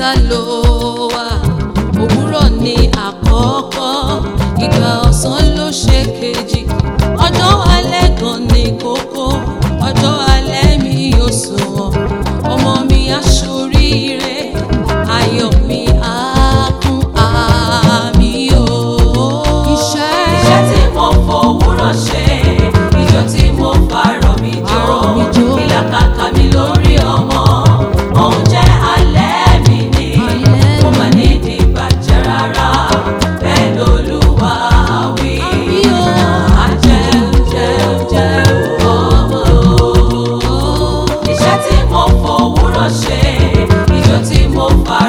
mẹ́ta ló wà òwúrọ̀ ní àkọ́kọ́ ìgbà ọ̀sán ló ṣe kejì. como para.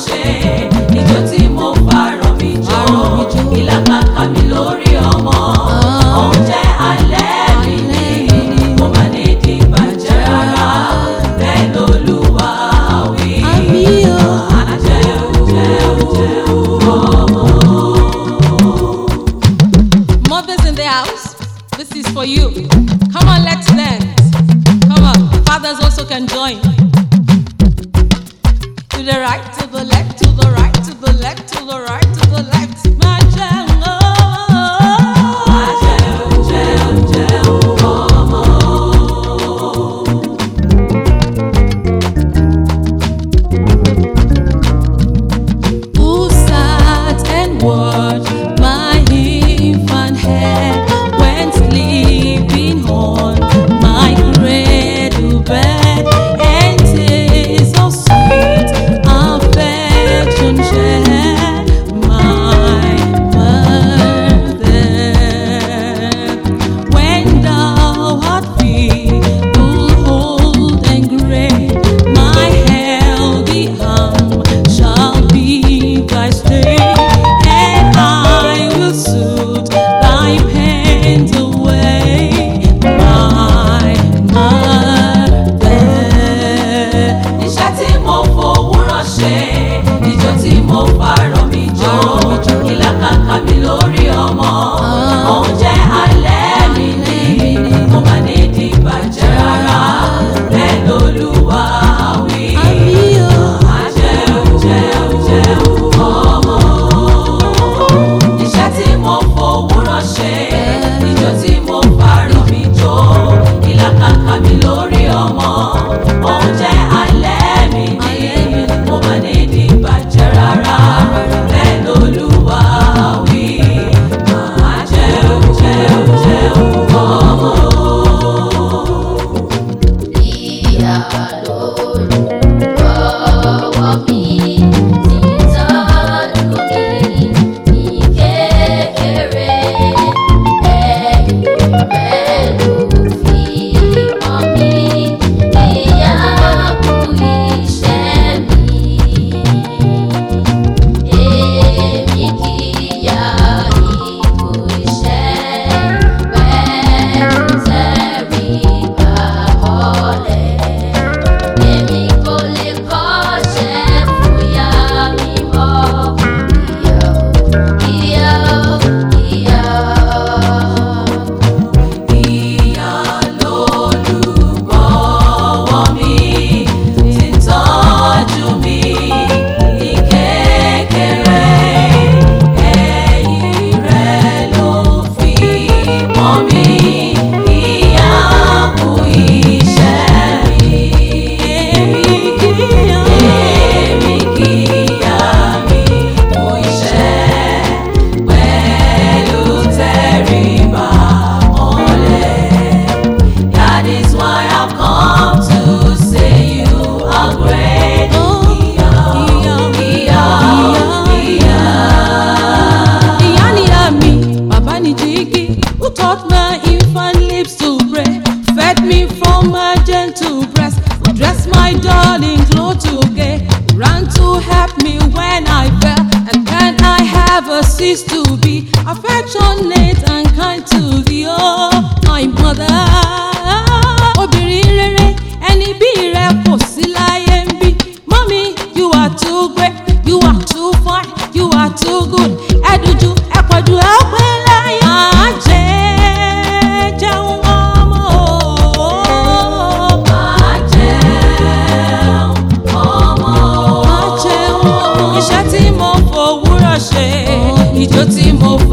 ṣe ìjọ tí mo pààrọ̀ mi jọ ìlàkàkà mi lórí ọmọ oúnjẹ alẹ́ mi ni mo máa ní kí bàjẹ́ rárá bẹ́ẹ̀ lolúwa wí àjẹun jẹun ọmọ. Mothers in the house, this is for you. Come on, let's dance. Come on, fathers also can join. the right, to the left, to the right, to the left, to the right, to the left. cease to be affectionate and kind to the old. Oh, my mother. tí mo